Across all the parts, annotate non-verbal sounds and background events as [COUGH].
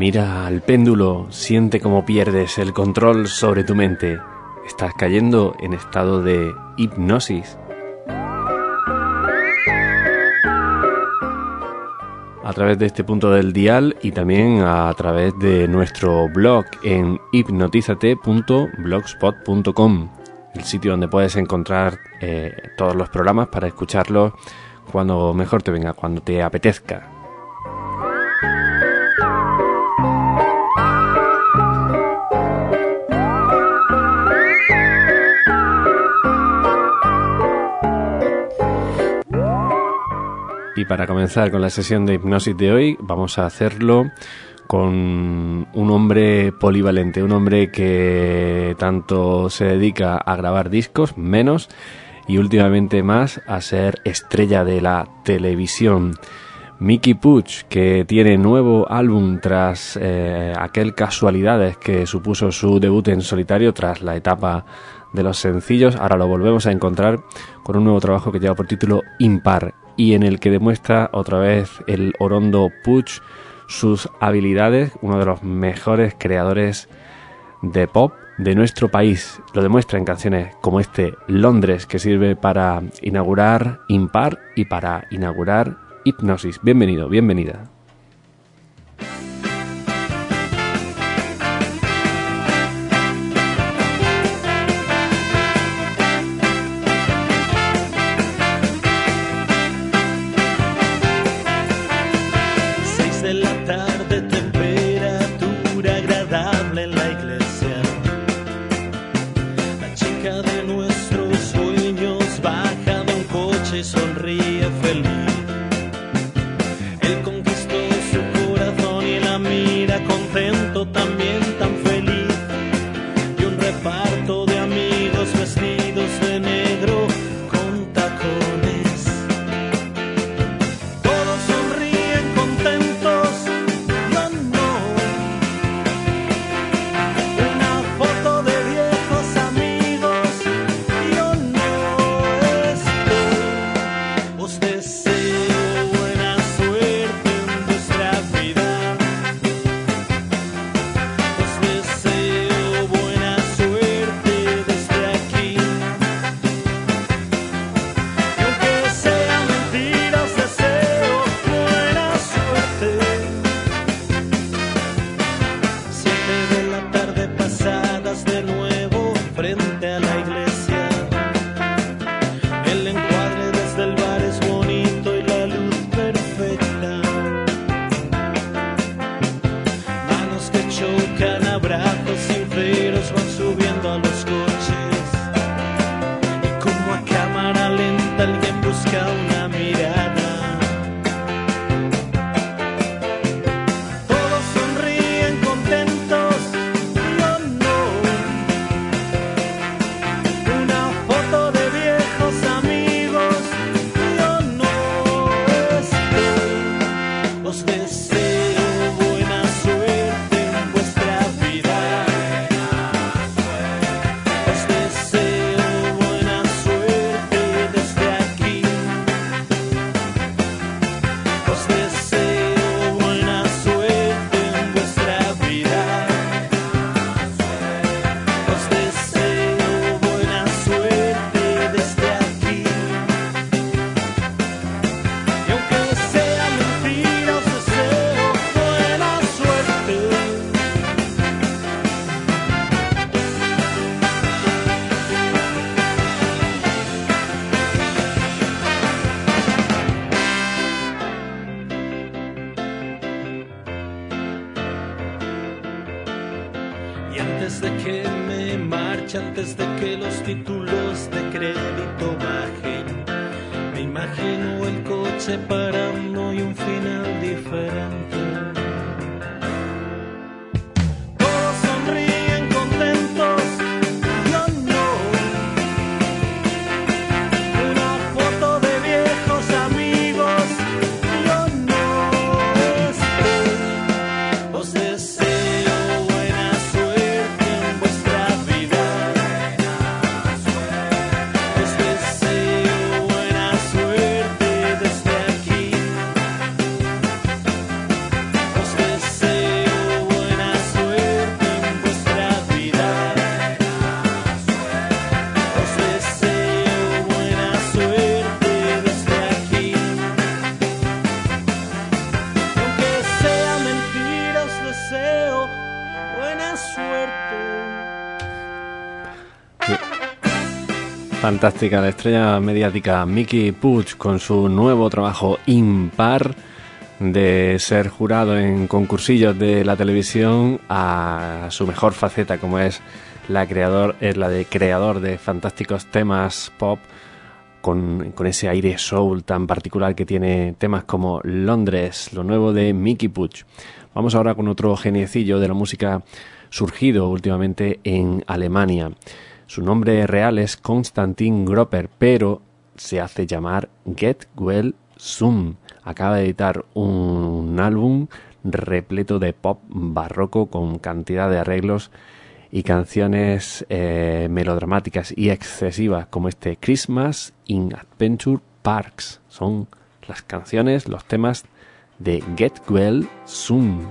Mira al péndulo, siente cómo pierdes el control sobre tu mente. Estás cayendo en estado de hipnosis. A través de este punto del dial y también a través de nuestro blog en hipnotizate.blogspot.com, el sitio donde puedes encontrar eh, todos los programas para escucharlos cuando mejor te venga, cuando te apetezca. Para comenzar con la sesión de hipnosis de hoy, vamos a hacerlo con un hombre polivalente, un hombre que tanto se dedica a grabar discos, menos, y últimamente más a ser estrella de la televisión. Mickey Puch, que tiene nuevo álbum tras eh, aquel Casualidades que supuso su debut en solitario tras la etapa de los sencillos, ahora lo volvemos a encontrar con un nuevo trabajo que lleva por título Impar y en el que demuestra otra vez el Orondo Puch sus habilidades, uno de los mejores creadores de pop de nuestro país. Lo demuestra en canciones como este Londres, que sirve para inaugurar Impar y para inaugurar Hipnosis. Bienvenido, bienvenida. Fantástica, la estrella mediática Mickey Puch con su nuevo trabajo impar de ser jurado en concursillos de la televisión a su mejor faceta como es la creador es la de creador de fantásticos temas pop con, con, ese aire soul tan particular que tiene temas como Londres, lo nuevo de Mickey Puch. Vamos ahora con otro geniecillo de la música surgido últimamente en Alemania. Su nombre real es Konstantin Gropper, pero se hace llamar Get Well Soon. Acaba de editar un álbum repleto de pop barroco con cantidad de arreglos y canciones eh, melodramáticas y excesivas como este Christmas in Adventure Parks. Son las canciones, los temas de Get Well Soon.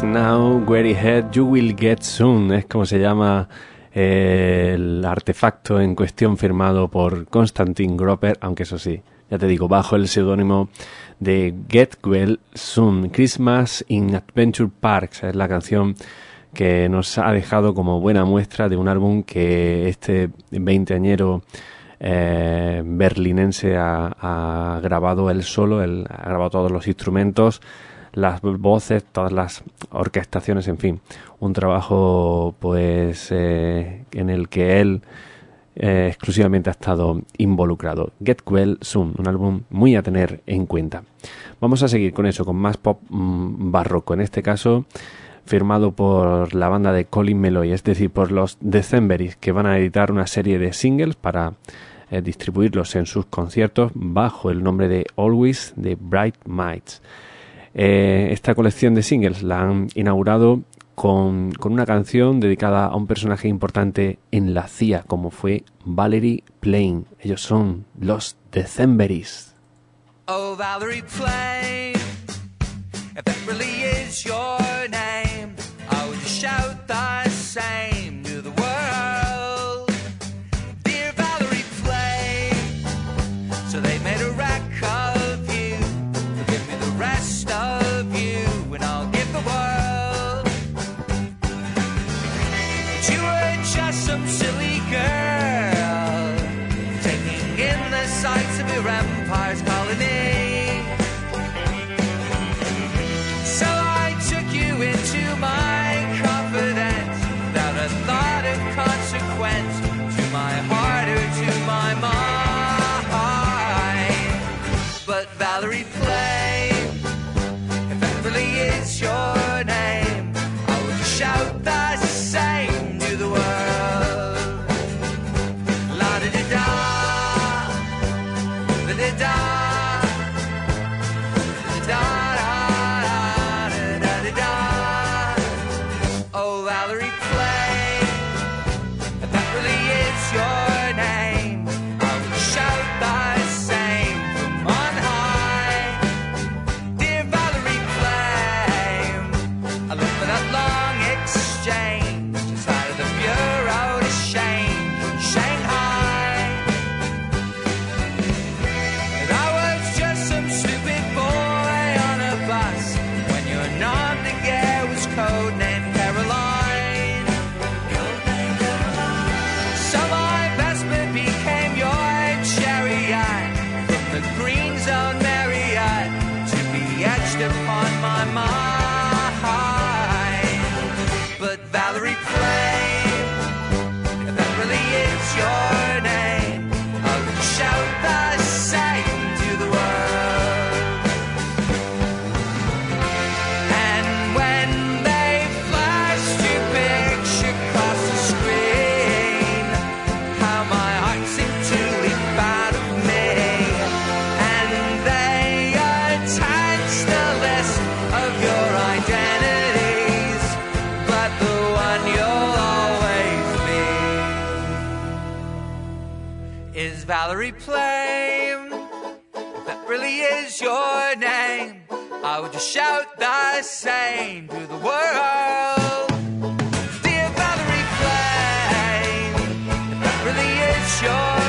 Now, Very Head, You Will Get Soon, es como se llama eh, el artefacto en cuestión firmado por Constantin Gropper, aunque eso sí, ya te digo, bajo el seudónimo de Get Well Soon. Christmas in Adventure Parks es la canción que nos ha dejado como buena muestra de un álbum que este veinteañero eh, berlinense ha, ha, grabado él solo, él ha grabado todos los instrumentos, las voces, todas las orquestaciones, en fin, un trabajo pues eh, en el que él eh, exclusivamente ha estado involucrado. Get Well Soon, un álbum muy a tener en cuenta. Vamos a seguir con eso, con más pop mm, barroco, en este caso firmado por la banda de Colin Meloy, es decir, por los Decemberis, que van a editar una serie de singles para eh, distribuirlos en sus conciertos bajo el nombre de Always the Bright Mites. Eh, esta colección de singles la han inaugurado con, una canción dedicada a un personaje importante en la CIA, como fue Valerie Plain. Ellos son los Decemberis. Oh, Valerie Plain, if that is your Valerie Plain. If that really is your name, I would just shout the same to the world. Dear Valerie Plain, if that really is your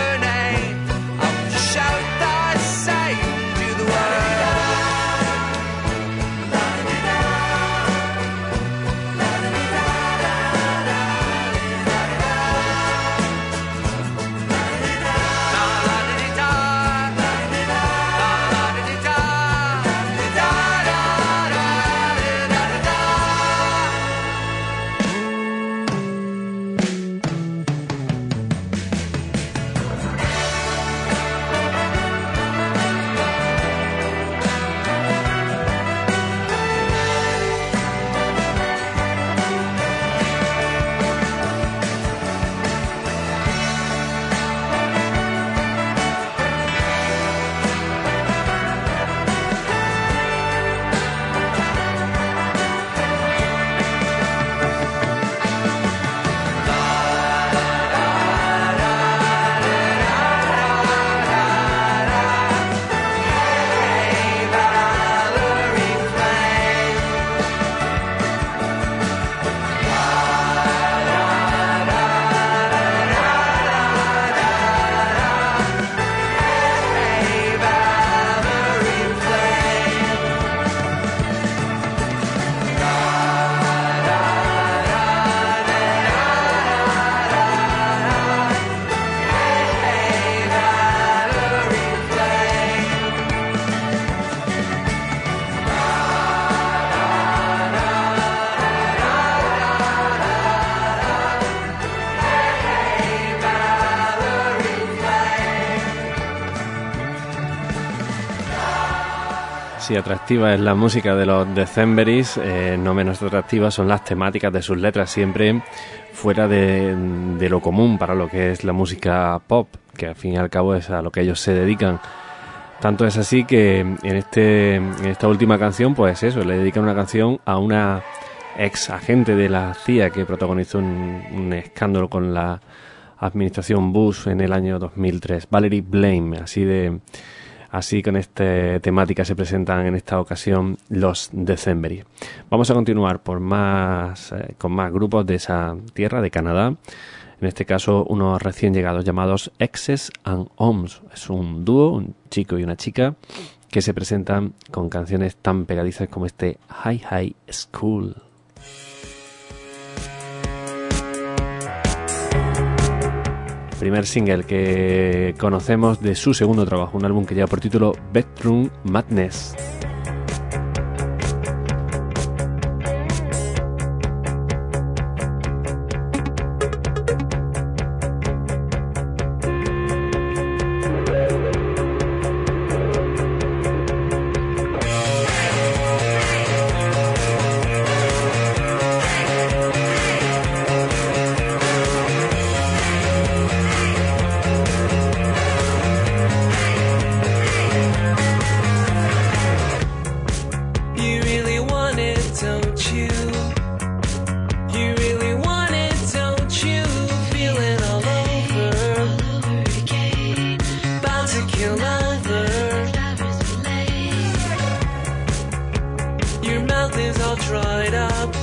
Sí, atractiva es la música de los Decemberis, eh, no menos atractiva son las temáticas de sus letras, siempre fuera de, lo común para lo que es la música pop, que al fin y al cabo es a lo que ellos se dedican. Tanto es así que en, este, en esta última canción, pues eso, le dedican una canción a una ex agente de la CIA que protagonizó un escándalo con la administración Bush en el año 2003, Valerie Blame, así de Así con esta temática se presentan en esta ocasión los Decembery. Vamos a continuar por más, eh, con más grupos de esa tierra, de Canadá. En este caso, unos recién llegados llamados Exes and Homes. Es un dúo, un chico y una chica, que se presentan con canciones tan pegadizas como este High High School. Primer single que conocemos de su segundo trabajo, un álbum que lleva por título Bedroom Madness. your mouth is all dried up.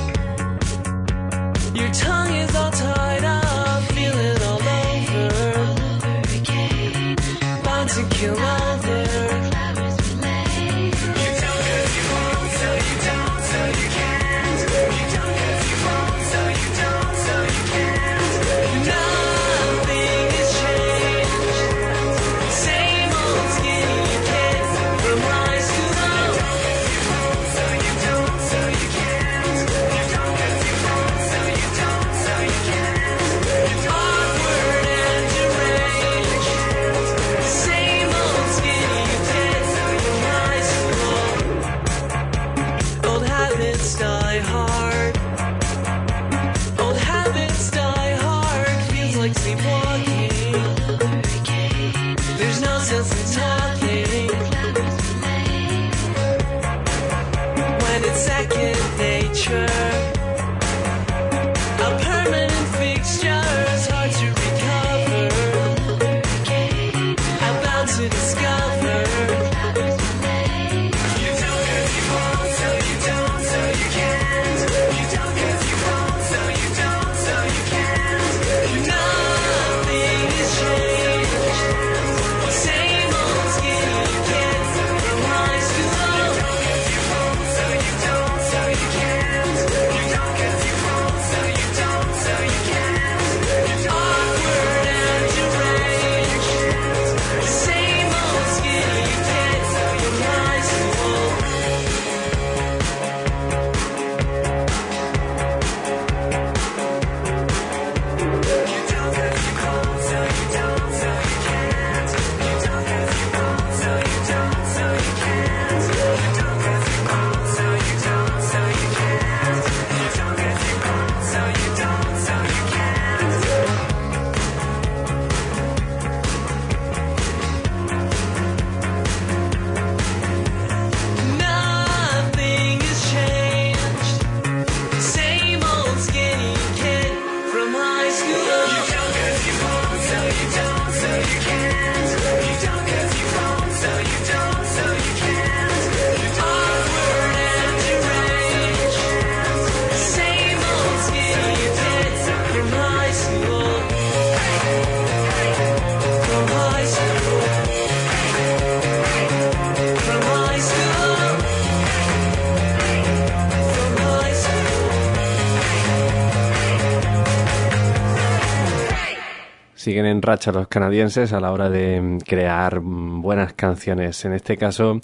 siguen en racha los canadienses a la hora de mm, crear mm, buenas canciones. En este caso,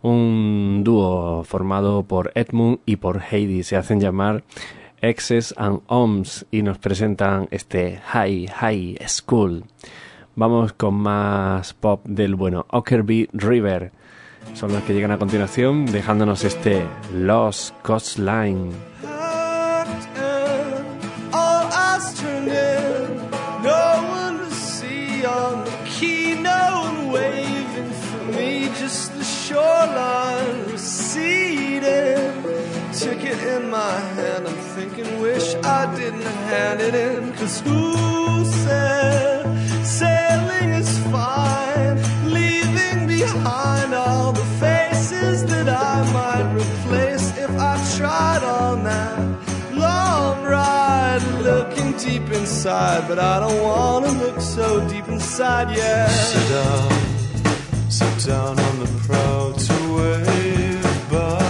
un dúo formado por Edmund y por Heidi se hacen llamar Exes and Oms y nos presentan este High High School. Vamos con más pop del bueno Ockerby River. Son los que llegan a continuación dejándonos este Lost Coastline. ticket in my hand. I'm thinking, wish I didn't hand it in. Cause who said sailing is fine? Leaving behind all the faces that I might replace if I tried on that long ride. Looking deep inside, but I don't wanna look so deep inside yet. Sit down, sit down on the prow to wave by.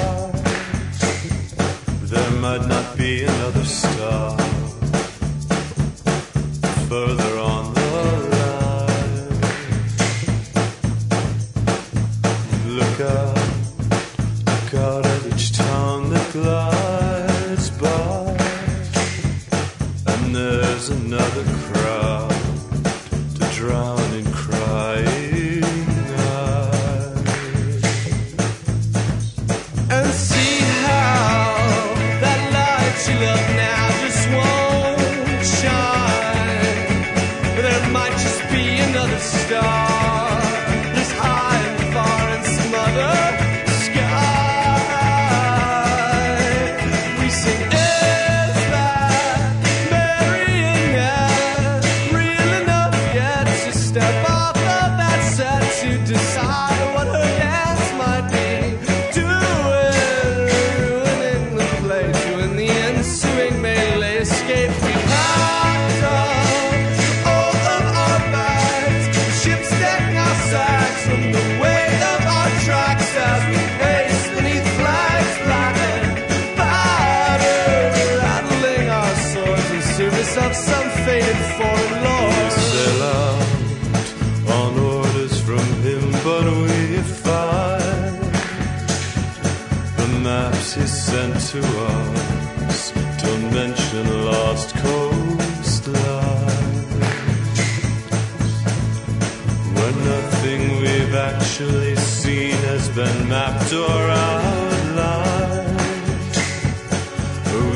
actually seen has been mapped or outlined.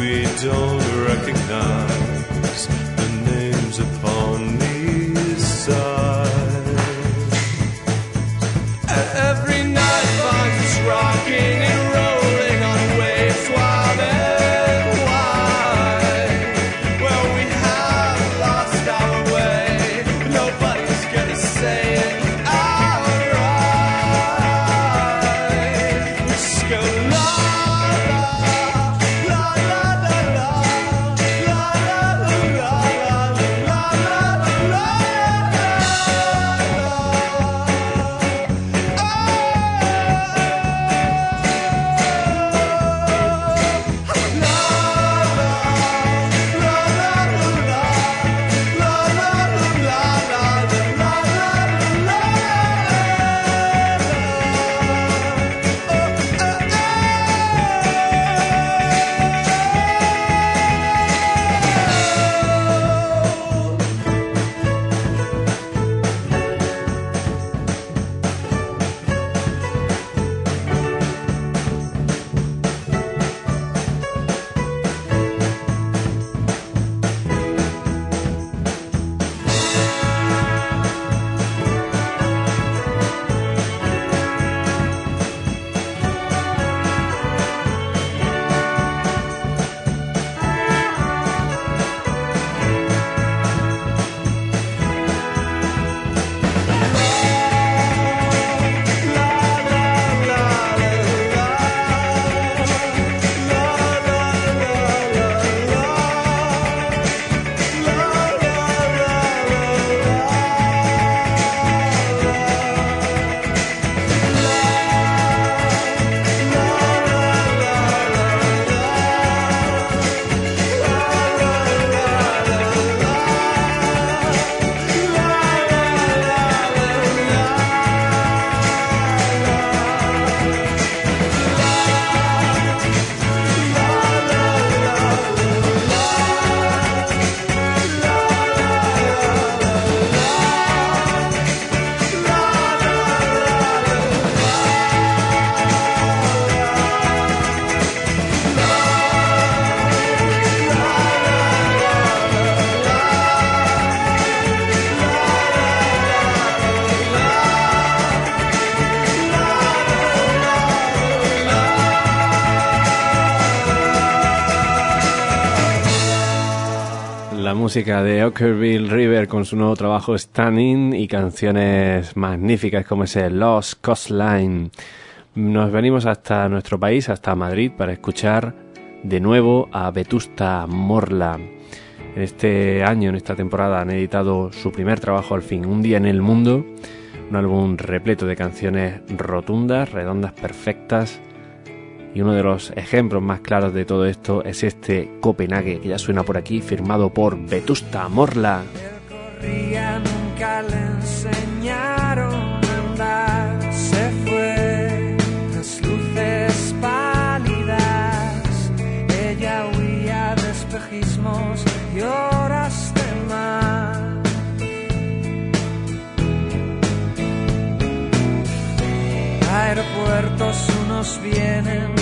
We don't recognize the names upon the música de Ockerville River con su nuevo trabajo Stunning y canciones magníficas como ese Lost Coastline. Nos venimos hasta nuestro país, hasta Madrid, para escuchar de nuevo a Vetusta Morla. En este año, en esta temporada, han editado su primer trabajo al fin, Un día en el mundo, un álbum repleto de canciones rotundas, redondas, perfectas. Y uno de los ejemplos más claros de todo esto es este Copenhague, que ya suena por aquí, firmado por Vetusta Morla. Aeropuertos unos vienen,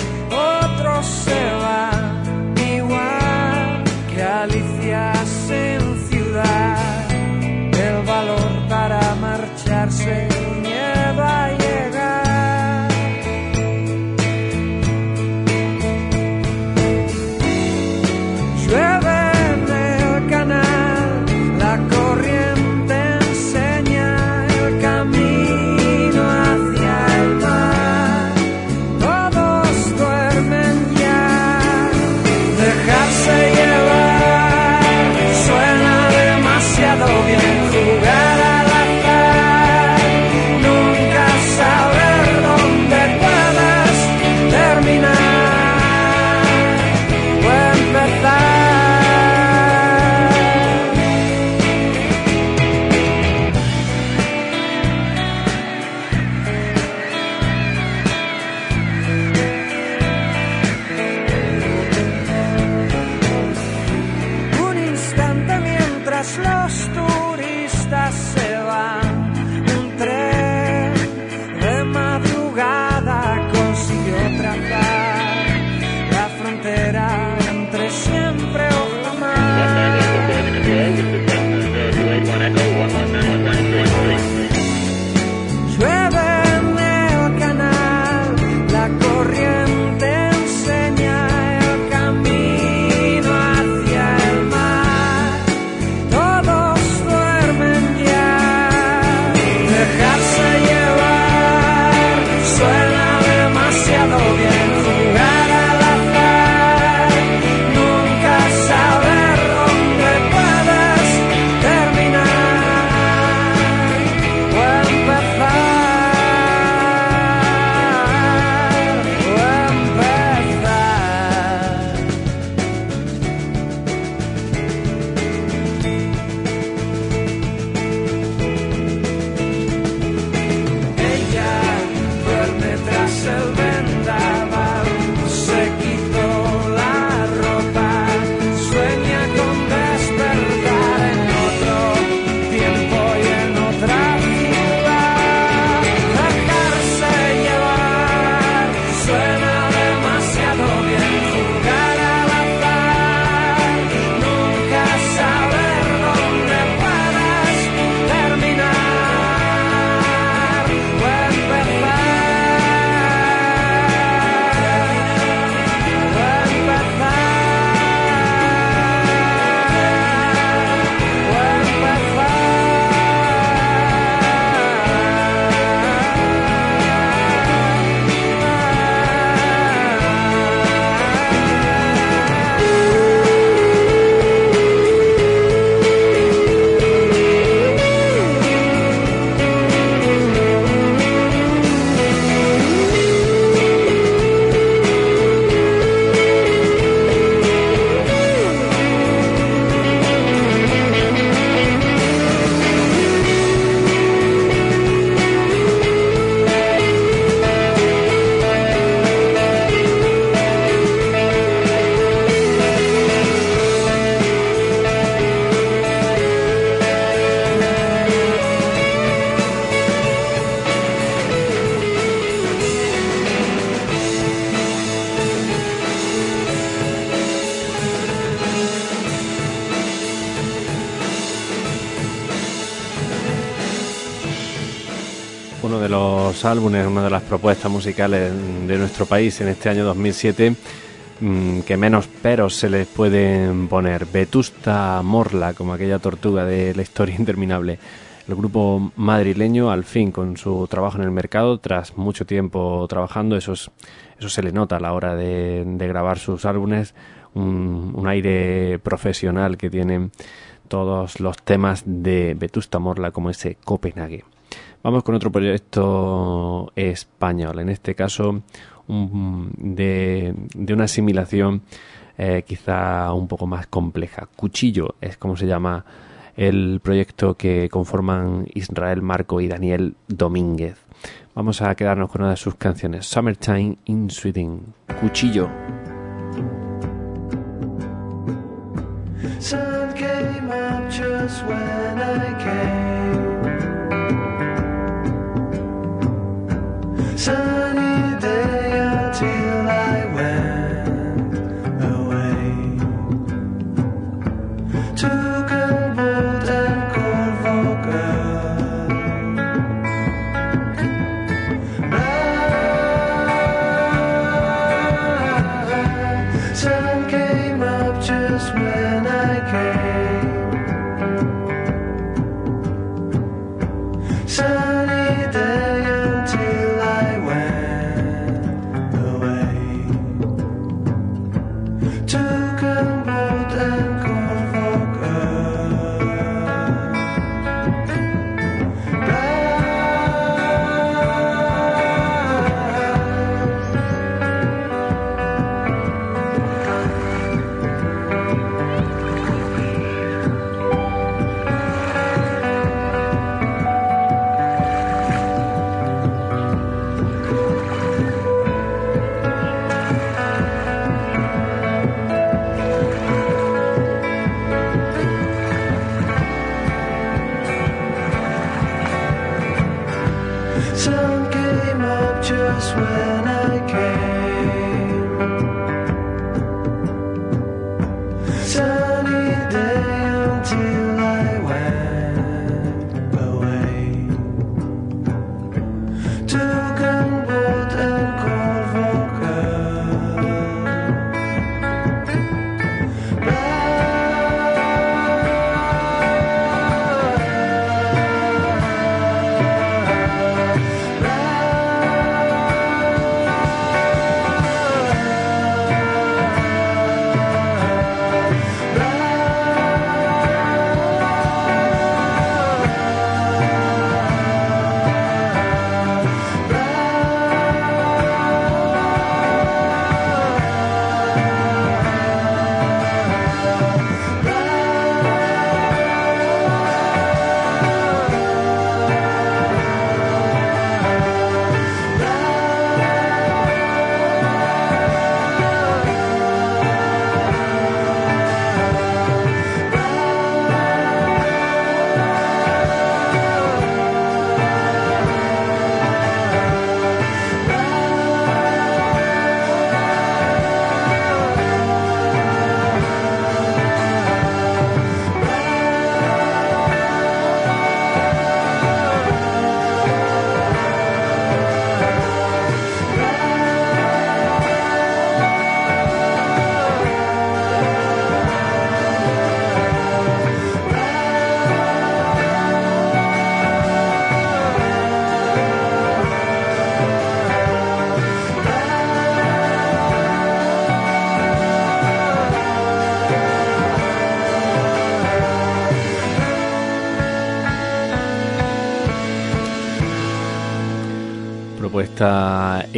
trocela los álbumes, una de las propuestas musicales de nuestro país en este año 2007 mm, que menos peros se les pueden poner. Vetusta Morla, como aquella tortuga de la historia [LAUGHS] interminable. El grupo madrileño, al fin, con su trabajo en el mercado, tras mucho tiempo trabajando, eso, es- eso se le nota a la hora de, grabar sus álbumes, un, un aire profesional que tienen todos los temas de Vetusta Morla, como ese Copenhague. Vamos con otro proyecto español, en este caso de, una asimilación eh, quizá un poco más compleja. Cuchillo es como se llama el proyecto que conforman Israel Marco y Daniel Domínguez. Vamos a quedarnos con una de sus canciones, Summertime in Sweden. Cuchillo. sun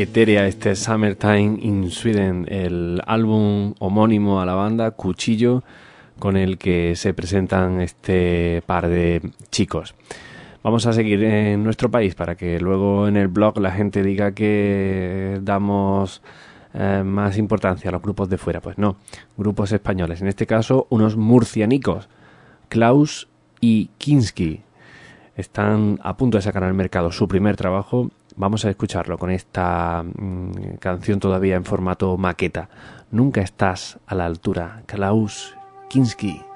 etérea este Summertime in Sweden, el álbum homónimo a la banda Cuchillo con el que se presentan este par de chicos. Vamos a seguir en nuestro país para que luego en el blog la gente diga que damos eh, más importancia a los grupos de fuera. Pues no, grupos españoles. En este caso, unos murcianicos, Klaus y Kinski. Están a punto de sacar al mercado su primer trabajo. Vamos a escucharlo con esta mm, canción todavía en formato maqueta. Nunca estás a la altura. Klaus Kinski.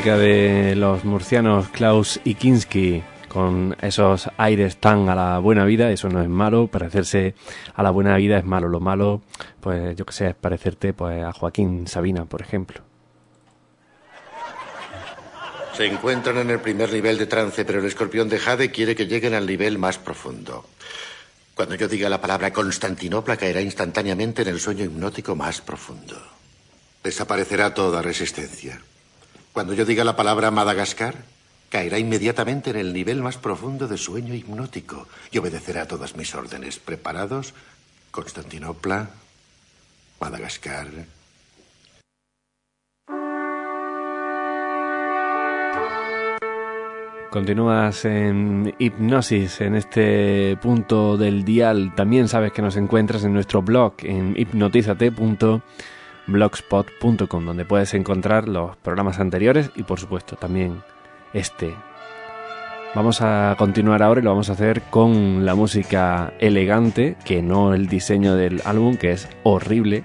De los murcianos Klaus y con esos aires tan a la buena vida, eso no es malo, parecerse a la buena vida es malo, lo malo, pues yo que sé, es parecerte pues a Joaquín Sabina, por ejemplo. Se encuentran en el primer nivel de trance, pero el escorpión de Jade quiere que lleguen al nivel más profundo. Cuando yo diga la palabra Constantinopla, caerá instantáneamente en el sueño hipnótico más profundo. Desaparecerá toda resistencia. Cuando yo diga la palabra Madagascar, caerá inmediatamente en el nivel más profundo de sueño hipnótico y obedecerá todas mis órdenes. ¿Preparados? Constantinopla, Madagascar. Continúas en hipnosis en este punto del dial. También sabes que nos encuentras en nuestro blog en hipnotizate.blogspot.com donde puedes encontrar los programas anteriores y por supuesto también este. Vamos a continuar ahora y lo vamos a hacer con la música elegante, que no el diseño del álbum, que es horrible,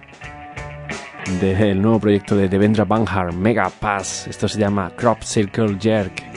del nuevo proyecto de Devendra Banhar, Mega Pass. Esto se llama Crop Circle Jerk.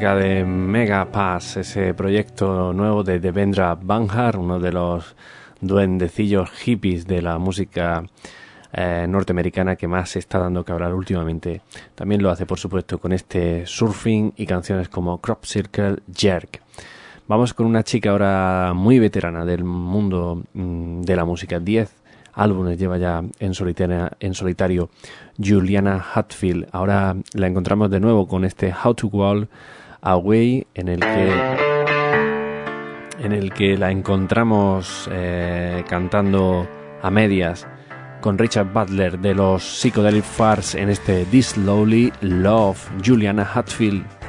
Música de Mega Pass, ese proyecto nuevo de Devendra Banhar, uno de los duendecillos hippies de la música eh, norteamericana que más se está dando que hablar últimamente. También lo hace, por supuesto, con este surfing y canciones como Crop Circle Jerk. Vamos con una chica ahora muy veterana del mundo mm, de la música. 10 álbumes lleva ya en, en solitario Juliana Hatfield. Ahora la encontramos de nuevo con este How to Wall Away en el que en el que la encontramos eh, cantando a medias con Richard Butler de los Psychedelic Fars en este This Slowly Love, Juliana Hatfield.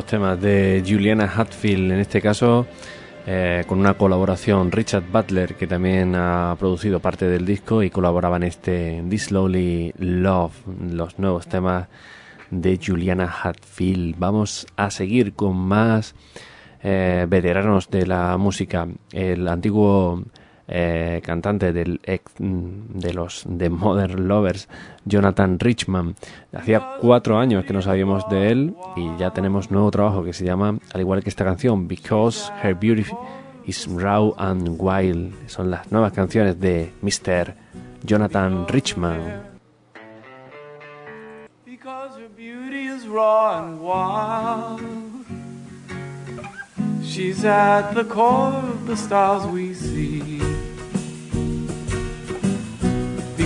Temas de Juliana Hatfield, en este caso eh, con una colaboración Richard Butler, que también ha producido parte del disco y colaboraba en este This Slowly Love, los nuevos temas de Juliana Hatfield. Vamos a seguir con más eh, veteranos de la música. El antiguo eh, cantante del ex, de los The Modern Lovers, Jonathan Richman. Hacía cuatro años que no sabíamos de él y ya tenemos nuevo trabajo que se llama, al igual que esta canción, Because Her Beauty is Raw and Wild. Son las nuevas canciones de Mr. Jonathan Richman.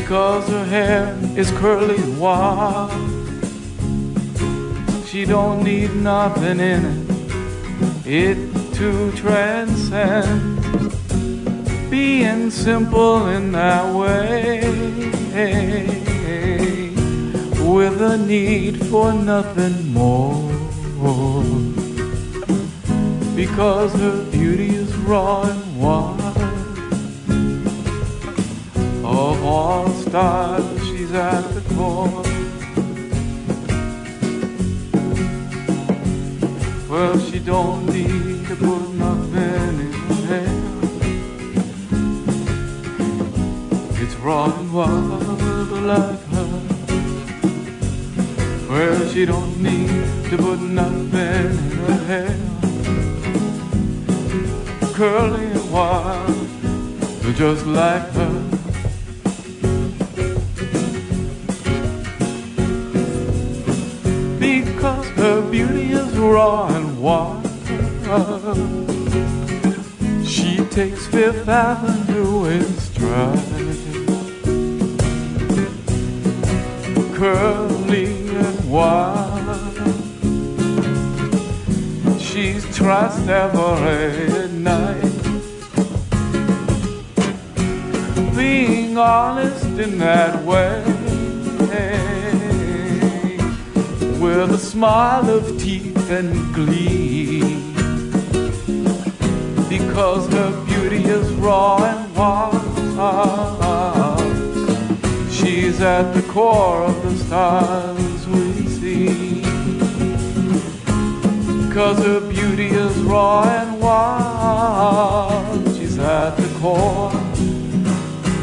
Because her hair is curly and wild. She don't need nothing in it. It to transcend. Being simple in that way with a need for nothing more. Because her beauty is raw and wild. Of all stars, she's at the core. Well, she don't need to put nothing in her hair. It's raw and wild like her. Well, she don't need to put nothing in her hair. Curly and wild, just like her. Her beauty is raw and wild. She takes Fifth Avenue in stride. Curly and wild. She's trust every night. Being honest in that way. With a smile of teeth and glee. Because her beauty is raw and wild. She's at the core of the stars we see. Cause her beauty is raw and wild. She's at the core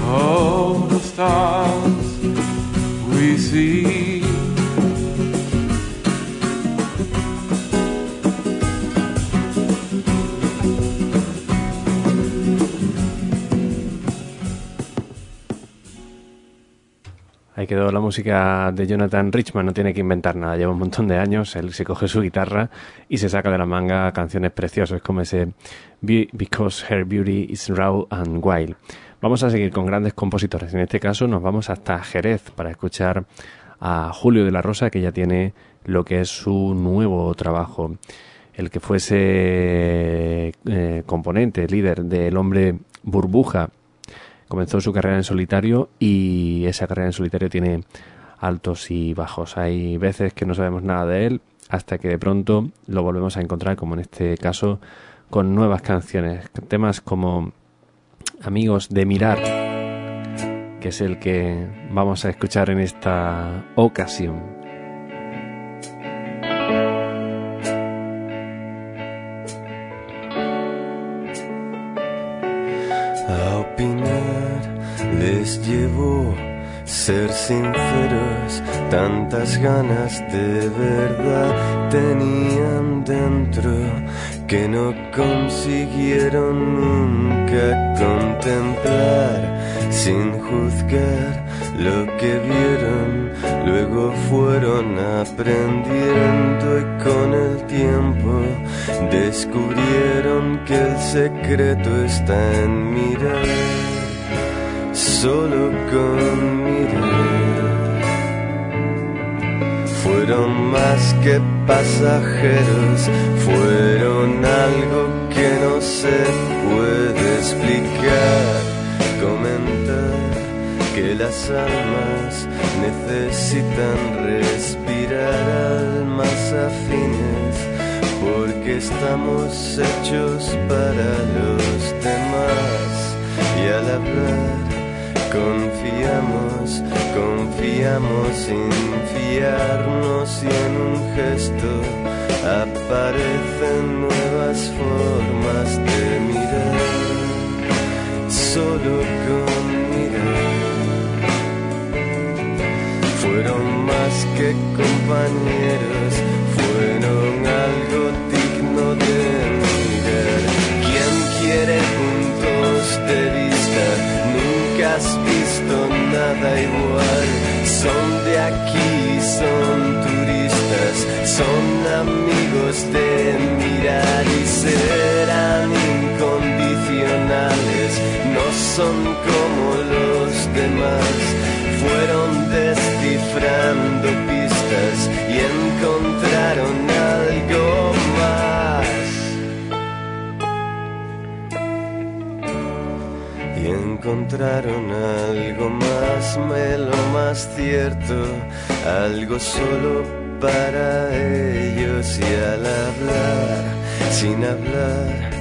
of the stars we see. Quedó la música de Jonathan Richman, no tiene que inventar nada, lleva un montón de años, él se coge su guitarra y se saca de la manga canciones preciosas como ese Be- Because Her Beauty is Raw and Wild. Vamos a seguir con grandes compositores, en este caso nos vamos hasta Jerez para escuchar a Julio de la Rosa que ya tiene lo que es su nuevo trabajo, el que fuese eh, componente, líder del hombre burbuja comenzó su carrera en solitario y esa carrera en solitario tiene altos y bajos. Hay veces que no sabemos nada de él hasta que de pronto lo volvemos a encontrar, como en este caso, con nuevas canciones. Temas como Amigos de Mirar, que es el que vamos a escuchar en esta ocasión. Les llevó ser sinceros, tantas ganas de verdad tenían dentro que no consiguieron nunca contemplar. Sin juzgar lo que vieron, luego fueron aprendiendo y con el tiempo descubrieron que el secreto está en mirar, solo con mirar. Fueron más que pasajeros, fueron algo que no se puede explicar, comentar que las almas necesitan respirar almas afines, porque estamos hechos para los demás y al hablar confiamos, confiamos sin fiarnos y en un gesto aparecen nuevas formas de mirar, solo con mirar. Fueron más que compañeros, nada igual. Son de aquí, son turistas, son amigos de mirar y serán incondicionales. No son como los demás. Fueron descifrando pistas y encontraron algo encontraron algo más, me lo más cierto, algo solo para ellos y al hablar, sin hablar,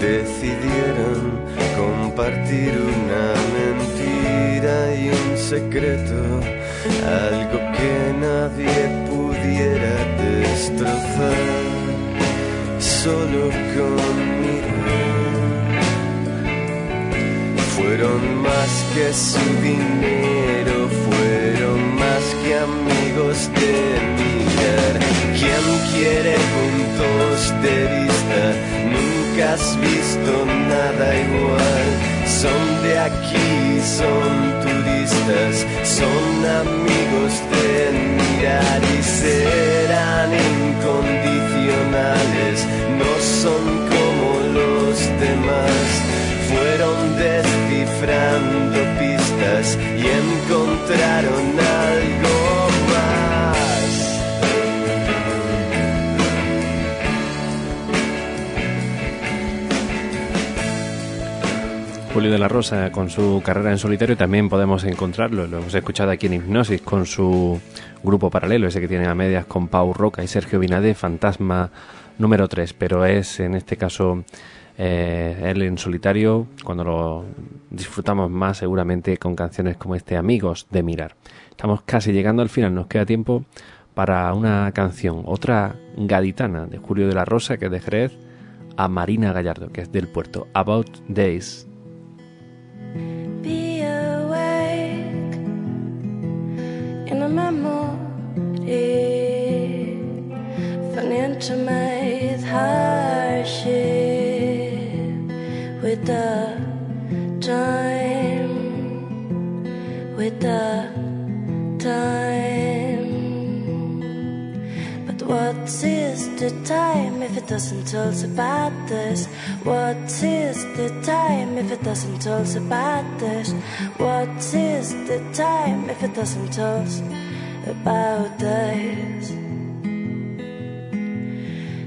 decidieron compartir una mentira y un secreto, algo que nadie pudiera destrozar, solo con Fueron más que su dinero, fueron más que amigos de mirar. ¿Quién quiere puntos de vista? Nunca has visto nada igual. Son de aquí, son turistas, son amigos de mirar y serán incondicionales. No son como los demás fueron descifrando pistas y encontraron algo más. Julio de la Rosa con su carrera en solitario también podemos encontrarlo, lo hemos escuchado aquí en Hipnosis con su grupo paralelo, ese que tiene a medias con Pau Roca y Sergio Binade, Fantasma número 3, pero es en este caso eh, él en solitario cuando lo disfrutamos más seguramente con canciones como este Amigos de Mirar. Estamos casi llegando al final, nos queda tiempo para una canción, otra gaditana de Julio de la Rosa que es de Jerez a Marina Gallardo que es del puerto, About Days. Memory financial hardship with the time with the time but what is the time if it doesn't tell us about this? What is the time if it doesn't tell us about this? What is the time if it doesn't tell us about this?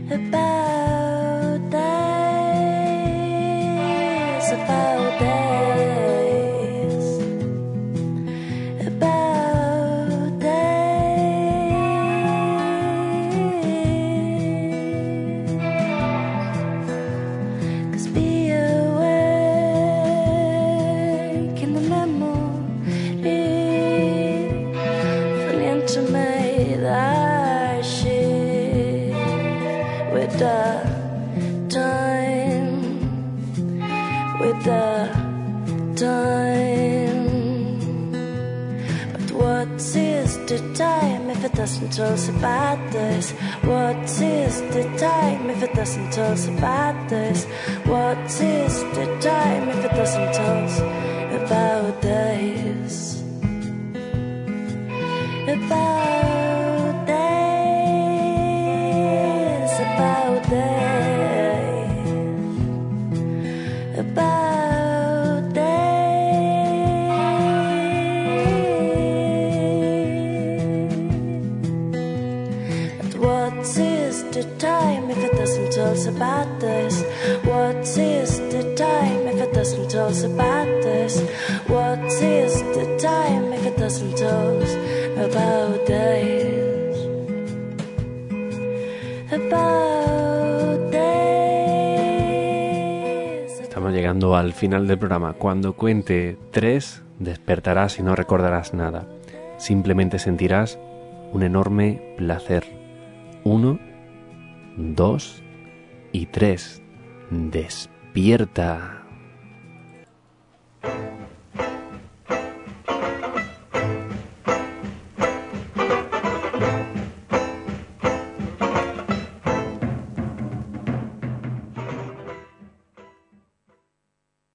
About about final del programa. Cuando cuente tres, despertarás y no recordarás nada. Simplemente sentirás un enorme placer. Uno, dos y tres. Despierta.